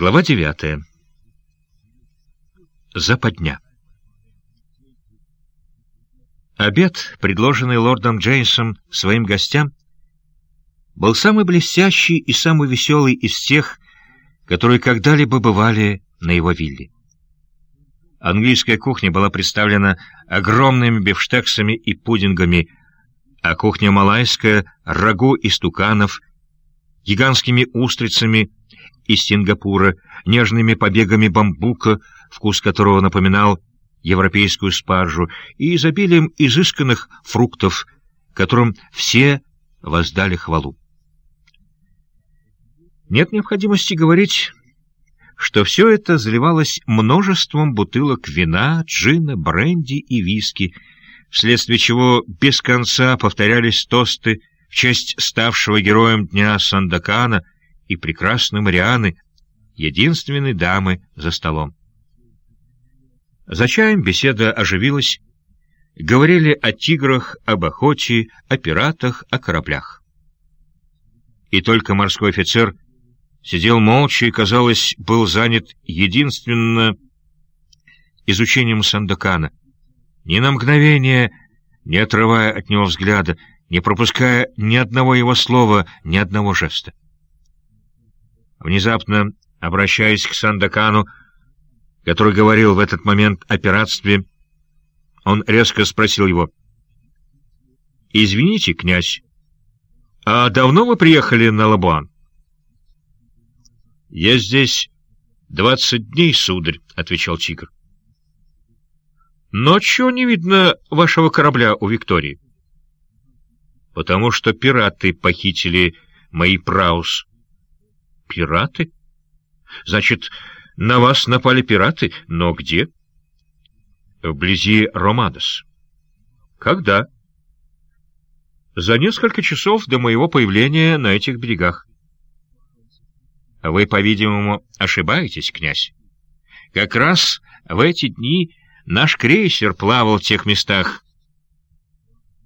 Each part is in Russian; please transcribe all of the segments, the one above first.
Глава девятая. Западня. Обед, предложенный лордом Джеймсом своим гостям, был самый блестящий и самый веселый из тех, которые когда-либо бывали на его вилле. Английская кухня была представлена огромными бифштексами и пудингами, а кухня малайская — рагу из туканов, гигантскими устрицами — из Сингапура, нежными побегами бамбука, вкус которого напоминал европейскую спаржу, и изобилием изысканных фруктов, которым все воздали хвалу. Нет необходимости говорить, что все это заливалось множеством бутылок вина, джина, бренди и виски, вследствие чего без конца повторялись тосты в честь ставшего героем дня Сандакана — и прекрасной Марианы, единственной дамы за столом. За чаем беседа оживилась, говорили о тиграх, об охоте, о пиратах, о кораблях. И только морской офицер сидел молча и, казалось, был занят единственно изучением Сандакана, ни на мгновение не отрывая от него взгляда, не пропуская ни одного его слова, ни одного жеста. Внезапно, обращаясь к Сандакану, который говорил в этот момент о пиратстве, он резко спросил его. «Извините, князь, а давно вы приехали на Лабуан?» «Я здесь двадцать дней, сударь», — отвечал Тигр. «Но чего не видно вашего корабля у Виктории?» «Потому что пираты похитили мои праус», Пираты? Значит, на вас напали пираты? Но где? Вблизи Ромадос. Когда? За несколько часов до моего появления на этих берегах. Вы, по-видимому, ошибаетесь, князь. Как раз в эти дни наш крейсер плавал в тех местах.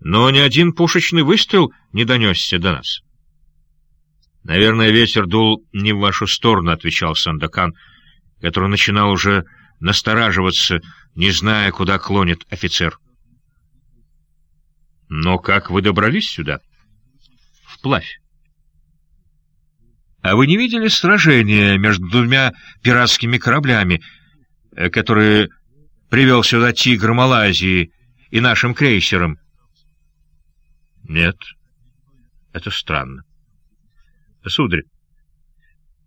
Но ни один пушечный выстрел не донесся до нас. «Наверное, ветер дул не в вашу сторону», — отвечал Сандакан, который начинал уже настораживаться, не зная, куда клонит офицер. «Но как вы добрались сюда?» «Вплавь». «А вы не видели сражения между двумя пиратскими кораблями, э, которые привел сюда тигр Малайзии и нашим крейсером?» «Нет, это странно». Сударь,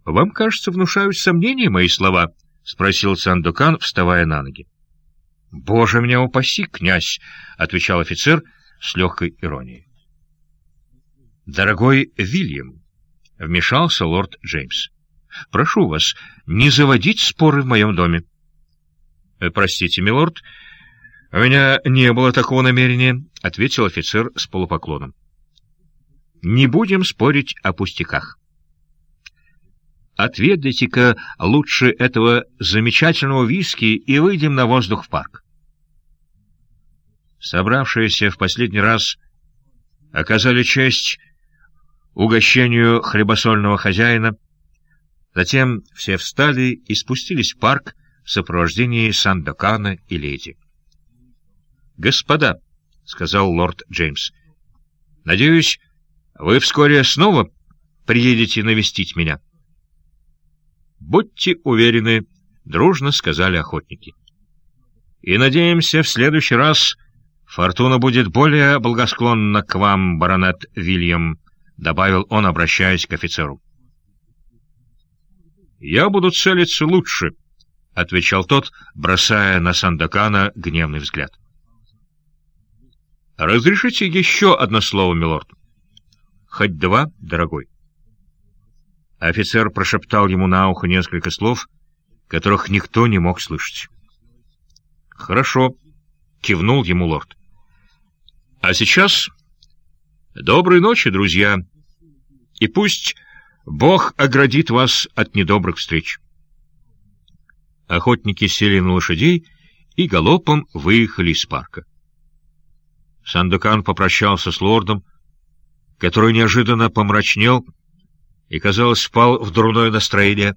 вам, кажется, внушают сомнения мои слова? — спросил Сандукан, вставая на ноги. — Боже меня упаси, князь! — отвечал офицер с легкой иронией. — Дорогой Вильям, — вмешался лорд Джеймс, — прошу вас не заводить споры в моем доме. — Простите, милорд, у меня не было такого намерения, — ответил офицер с полупоклоном. Не будем спорить о пустяках. Отведайте-ка лучше этого замечательного виски и выйдем на воздух в парк. Собравшиеся в последний раз оказали честь угощению хлебосольного хозяина. Затем все встали и спустились в парк в сопровождении Сандакана и леди. «Господа», — сказал лорд Джеймс, — «надеюсь, вы вскоре снова приедете навестить меня. Будьте уверены, дружно сказали охотники. И надеемся, в следующий раз фортуна будет более благосклонна к вам, баронет Вильям, добавил он, обращаясь к офицеру. Я буду целиться лучше, — отвечал тот, бросая на Сандакана гневный взгляд. «Разрешите еще одно слово, милорд?» Хоть два, дорогой. Офицер прошептал ему на ухо несколько слов, которых никто не мог слышать. «Хорошо», — кивнул ему лорд. «А сейчас доброй ночи, друзья, и пусть Бог оградит вас от недобрых встреч». Охотники сели на лошадей и галопом выехали из парка. Сандукан попрощался с лордом, который неожиданно помрачнел и, казалось, впал в дурное настроение.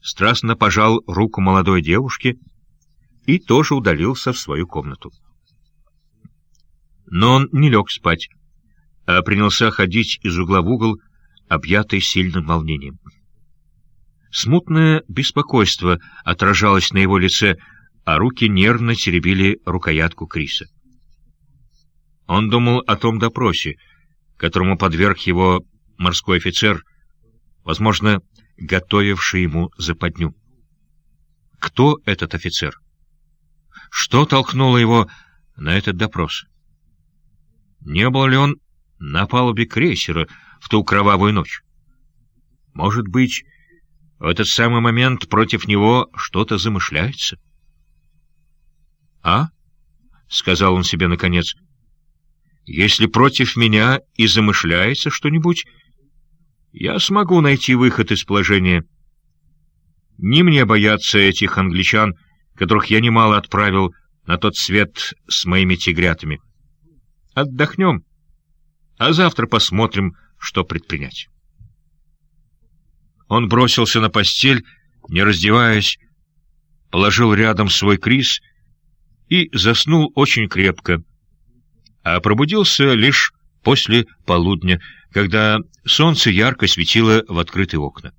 страстно пожал руку молодой девушке и тоже удалился в свою комнату. Но он не лег спать, а принялся ходить из угла в угол, объятый сильным волнением. Смутное беспокойство отражалось на его лице, а руки нервно теребили рукоятку Криса. Он думал о том допросе, которому подверг его морской офицер, возможно, готовивший ему западню. Кто этот офицер? Что толкнуло его на этот допрос? Не был ли он на палубе крейсера в ту кровавую ночь? Может быть, в этот самый момент против него что-то замышляется? — А? — сказал он себе наконец. — Если против меня и замышляется что-нибудь, я смогу найти выход из положения. Не мне бояться этих англичан, которых я немало отправил на тот свет с моими тигрятами. Отдохнем, а завтра посмотрим, что предпринять. Он бросился на постель, не раздеваясь, положил рядом свой крис и заснул очень крепко, а пробудился лишь после полудня, когда солнце ярко светило в открытые окна.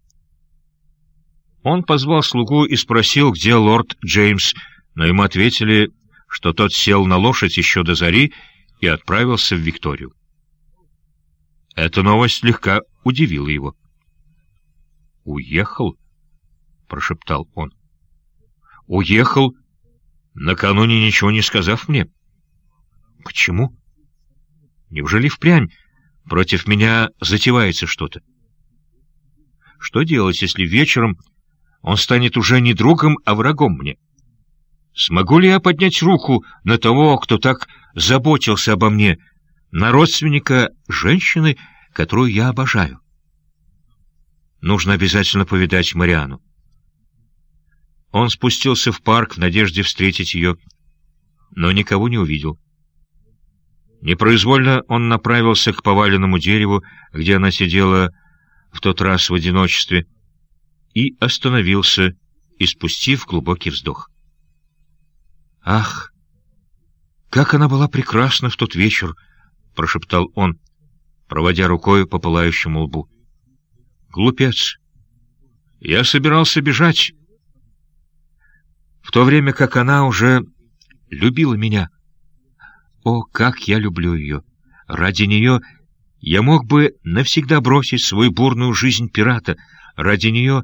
Он позвал слугу и спросил, где лорд Джеймс, но ему ответили, что тот сел на лошадь еще до зари и отправился в Викторию. Эта новость слегка удивила его. «Уехал?» — прошептал он. «Уехал, накануне ничего не сказав мне. Почему? Неужели впрямь Против меня затевается что-то. Что делать, если вечером он станет уже не другом, а врагом мне? Смогу ли я поднять руку на того, кто так заботился обо мне, на родственника женщины, которую я обожаю? Нужно обязательно повидать Мариану. Он спустился в парк в надежде встретить ее, но никого не увидел. Непроизвольно он направился к поваленному дереву, где она сидела в тот раз в одиночестве, и остановился, испустив глубокий вздох. «Ах, как она была прекрасна в тот вечер!» — прошептал он, проводя рукой по пылающему лбу. «Глупец! Я собирался бежать, в то время как она уже любила меня». О, как я люблю ее! Ради нее я мог бы навсегда бросить свою бурную жизнь пирата. Ради нее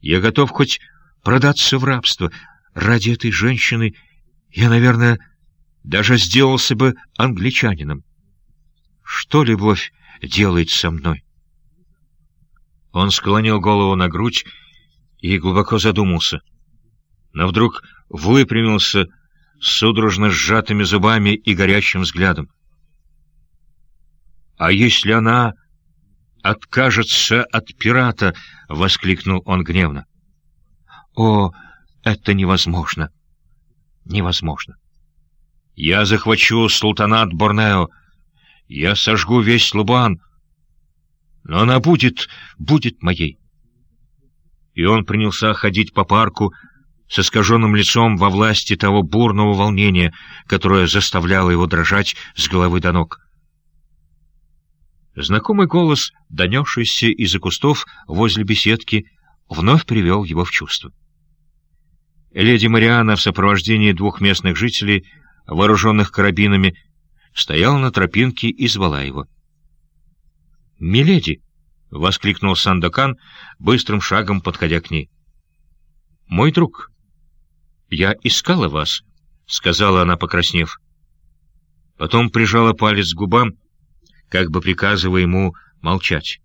я готов хоть продаться в рабство. Ради этой женщины я, наверное, даже сделался бы англичанином. Что любовь делает со мной? Он склонил голову на грудь и глубоко задумался. Но вдруг выпрямился, судорожно сжатыми зубами и горящим взглядом. «А если она откажется от пирата?» — воскликнул он гневно. «О, это невозможно! Невозможно! Я захвачу султанат Борнео, я сожгу весь Лубан, но она будет, будет моей!» И он принялся ходить по парку, с искаженным лицом во власти того бурного волнения, которое заставляло его дрожать с головы до ног. Знакомый голос, донесшийся из-за кустов возле беседки, вновь привел его в чувство. Леди Мариана в сопровождении двух местных жителей, вооруженных карабинами, стояла на тропинке и звала его. «Миледи!» — воскликнул Сандакан, быстрым шагом подходя к ней. «Мой друг!» «Я искала вас», — сказала она, покраснев. Потом прижала палец к губам, как бы приказывая ему молчать.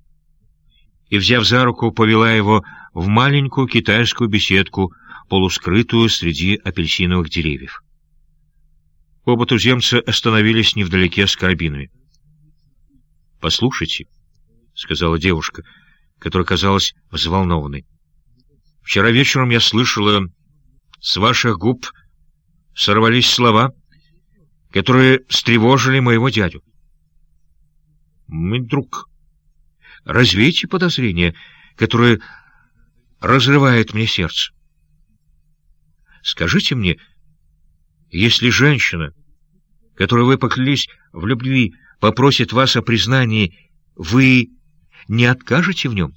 И, взяв за руку, повела его в маленькую китайскую беседку, полускрытую среди апельсиновых деревьев. Оба туземца остановились невдалеке с карабинами. «Послушайте», — сказала девушка, которая казалась взволнованной. «Вчера вечером я слышала с ваших губ сорвались слова, которые встревожили моего дядю. Мой друг, развейте подозрения, которые разрывает мне сердце. Скажите мне, если женщина, которой вы поклялись в любви, попросит вас о признании, вы не откажете в нем?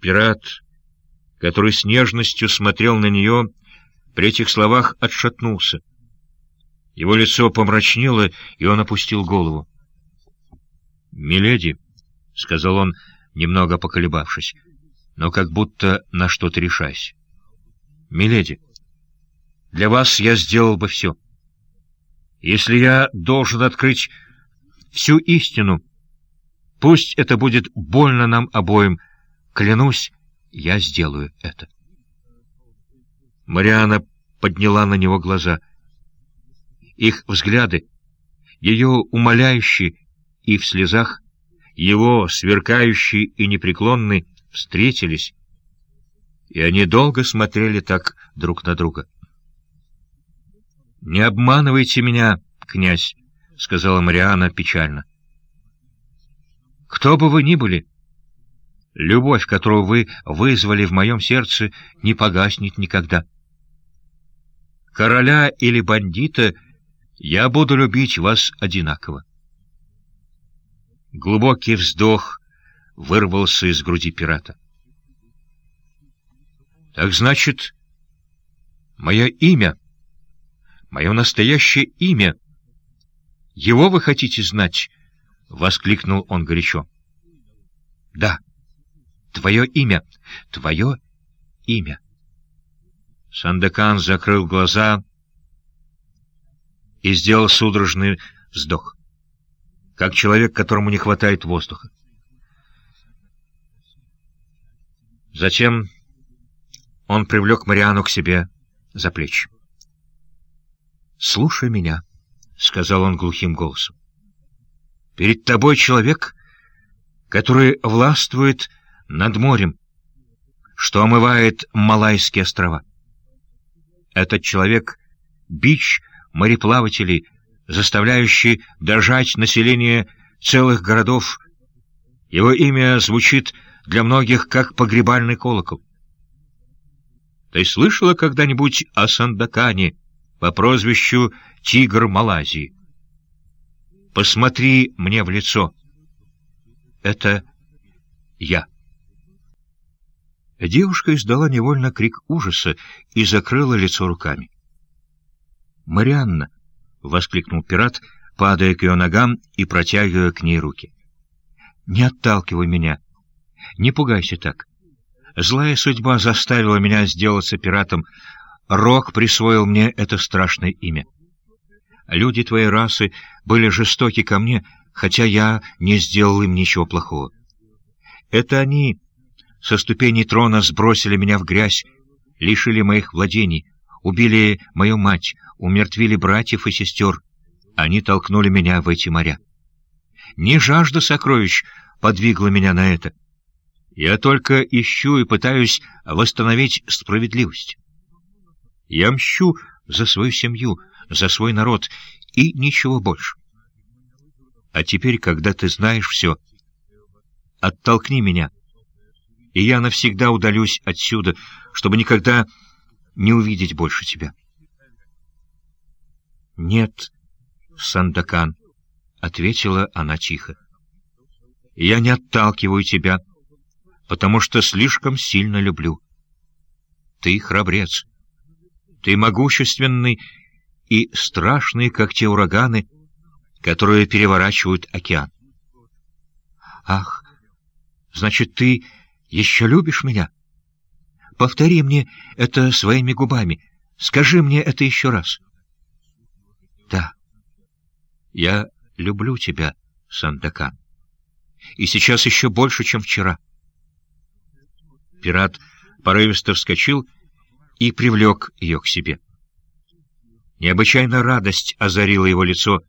Пират, который с нежностью смотрел на нее, при этих словах отшатнулся. Его лицо помрачнело, и он опустил голову. «Миледи», — сказал он, немного поколебавшись, но как будто на что-то решаясь. «Миледи, для вас я сделал бы все. Если я должен открыть всю истину, пусть это будет больно нам обоим, клянусь, я сделаю это». Мариана подняла на него глаза. Их взгляды, ее умоляющие и в слезах, его сверкающий и непреклонный, встретились, и они долго смотрели так друг на друга. «Не обманывайте меня, князь», — сказала Мариана печально. «Кто бы вы ни были, любовь, которую вы вызвали в моем сердце, не погаснет никогда. Короля или бандита я буду любить вас одинаково». Глубокий вздох вырвался из груди пирата. «Так значит, мое имя, мое настоящее имя, его вы хотите знать?» — воскликнул он горячо. «Да, твое имя, твое имя». Сандекан закрыл глаза и сделал судорожный вздох, как человек, которому не хватает воздуха. Затем он привлек Мариану к себе за плечи. «Слушай меня», — сказал он глухим голосом. «Перед тобой человек, который властвует над морем, что омывает Малайские острова. Этот человек — бич мореплавателей, заставляющий дрожать население целых городов. Его имя звучит для многих как погребальный колокол. Ты слышала когда-нибудь о Сандакане по прозвищу «Тигр Малайзии»? Посмотри мне в лицо. Это я. Девушка издала невольно крик ужаса и закрыла лицо руками. «Марианна!» — воскликнул пират, падая к ее ногам и протягивая к ней руки. «Не отталкивай меня!» Не пугайся так. Злая судьба заставила меня сделаться пиратом. Рок присвоил мне это страшное имя. Люди твоей расы были жестоки ко мне, хотя я не сделал им ничего плохого. Это они со ступеней трона сбросили меня в грязь, лишили моих владений, убили мою мать, умертвили братьев и сестер. Они толкнули меня в эти моря. Не жажда сокровищ подвигла меня на это. Я только ищу и пытаюсь восстановить справедливость. Я мщу за свою семью, за свой народ и ничего больше. А теперь, когда ты знаешь все, оттолкни меня, и я навсегда удалюсь отсюда, чтобы никогда не увидеть больше тебя. — Нет, Сандакан, — ответила она тихо. — Я не отталкиваю тебя, — потому что слишком сильно люблю. Ты храбрец. Ты могущественный и страшный, как те ураганы, которые переворачивают океан. Ах, значит, ты еще любишь меня? Повтори мне это своими губами. Скажи мне это еще раз. Да, я люблю тебя, Сандакан. И сейчас еще больше, чем вчера. Пират порывисто вскочил и привлек ее к себе. Необычайная радость озарила его лицо,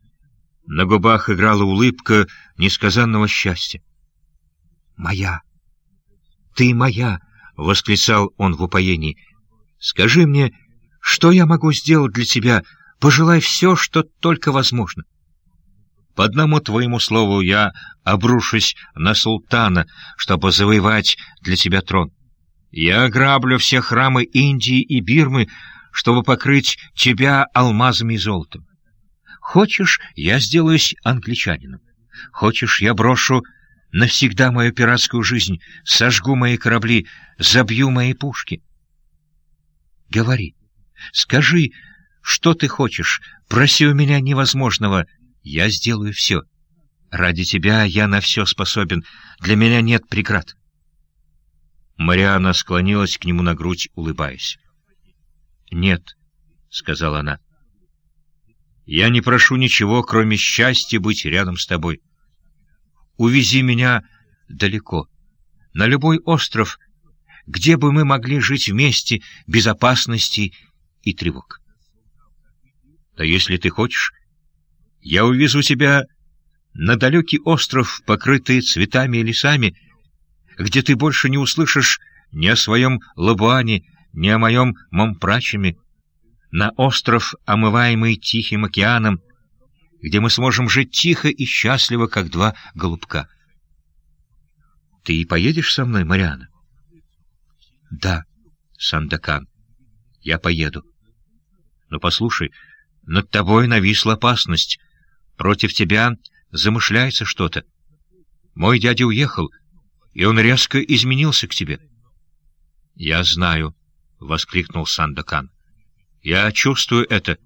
на губах играла улыбка несказанного счастья. «Моя! Ты моя!» — восклицал он в упоении. «Скажи мне, что я могу сделать для тебя? Пожелай все, что только возможно». По одному твоему слову я обрушусь на султана, чтобы завоевать для тебя трон. Я ограблю все храмы Индии и Бирмы, чтобы покрыть тебя алмазами и золотом. Хочешь, я сделаюсь англичанином. Хочешь, я брошу навсегда мою пиратскую жизнь, сожгу мои корабли, забью мои пушки. Говори, скажи, что ты хочешь, проси у меня невозможного, я сделаю все. Ради тебя я на все способен, для меня нет преград. Мариана склонилась к нему на грудь, улыбаясь. «Нет», — сказала она, — «я не прошу ничего, кроме счастья быть рядом с тобой. Увези меня далеко, на любой остров, где бы мы могли жить вместе, безопасности и тревог. Да если ты хочешь, я увезу тебя на далекий остров, покрытый цветами и лесами, где ты больше не услышишь ни о своем Лабуане, ни о моем Момпрачеме, на остров, омываемый Тихим океаном, где мы сможем жить тихо и счастливо, как два голубка. Ты поедешь со мной, Мариана? Да, Сандакан, я поеду. Но послушай, над тобой нависла опасность. Против тебя замышляется что-то. Мой дядя уехал, и он резко изменился к тебе. — Я знаю, — воскликнул Сандакан. — Я чувствую это,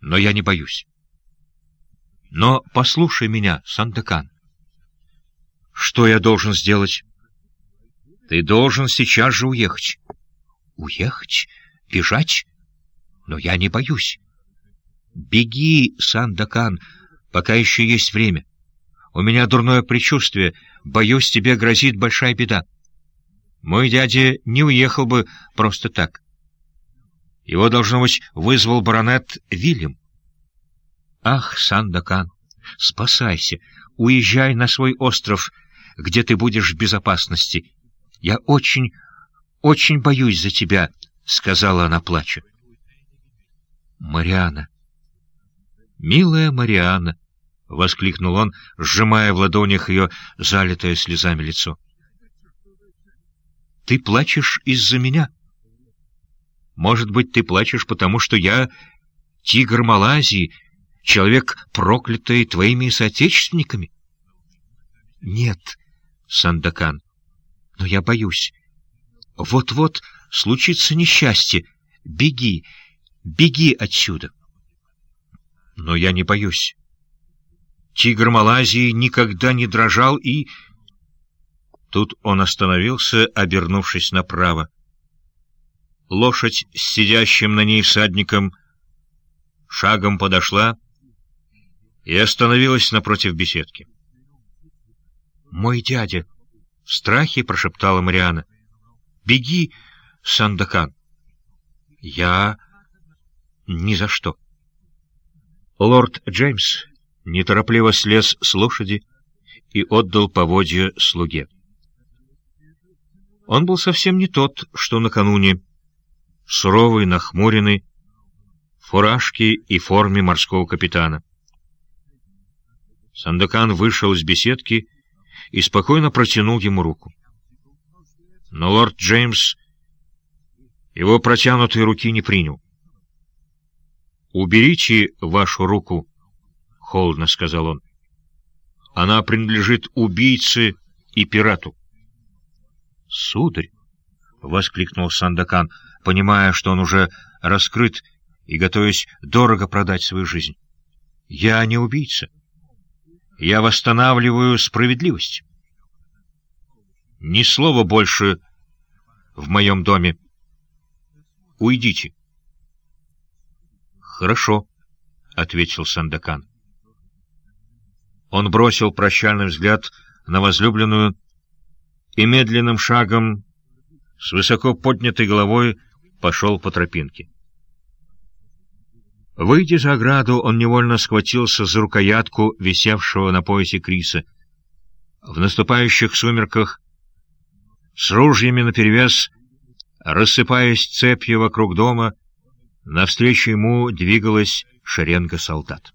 но я не боюсь. Но послушай меня, Сандакан. Что я должен сделать? Ты должен сейчас же уехать. Уехать? Бежать? Но я не боюсь. Беги, Сандакан, пока еще есть время. У меня дурное предчувствие, боюсь, тебе грозит большая беда. Мой дядя не уехал бы просто так. Его, должно быть, вызвал баронет Вильям. Ах, Сандакан, спасайся, уезжай на свой остров, где ты будешь в безопасности. Я очень, очень боюсь за тебя, — сказала она, плача. Мариана, милая Мариана, — воскликнул он, сжимая в ладонях ее залитое слезами лицо. «Ты плачешь из-за меня? Может быть, ты плачешь, потому что я тигр Малайзии, человек, проклятый твоими соотечественниками?» «Нет, Сандакан, но я боюсь. Вот-вот случится несчастье. Беги, беги отсюда!» «Но я не боюсь». Тигр Малайзии никогда не дрожал и... Тут он остановился, обернувшись направо. Лошадь с сидящим на ней всадником шагом подошла и остановилась напротив беседки. «Мой дядя!» — в страхе прошептала Мариана. «Беги, Сандакан!» «Я... ни за что!» Лорд Джеймс неторопливо слез с лошади и отдал поводья слуге. Он был совсем не тот, что накануне, суровый, нахмуренный, в фуражке и форме морского капитана. Сандакан вышел из беседки и спокойно протянул ему руку. Но лорд Джеймс его протянутой руки не принял. «Уберите вашу руку», — холодно сказал он. «Она принадлежит убийце и пирату». «Сударь!» — воскликнул Сандакан, понимая, что он уже раскрыт и готовясь дорого продать свою жизнь. «Я не убийца. Я восстанавливаю справедливость. Ни слова больше в моем доме. Уйдите». «Хорошо», — ответил Сандакан. Он бросил прощальный взгляд на возлюбленную и медленным шагом, с высоко поднятой головой, пошел по тропинке. Выйдя за ограду, он невольно схватился за рукоятку висевшего на поясе Криса. В наступающих сумерках, с ружьями наперевес, рассыпаясь цепью вокруг дома, навстречу ему двигалась шеренга солдат.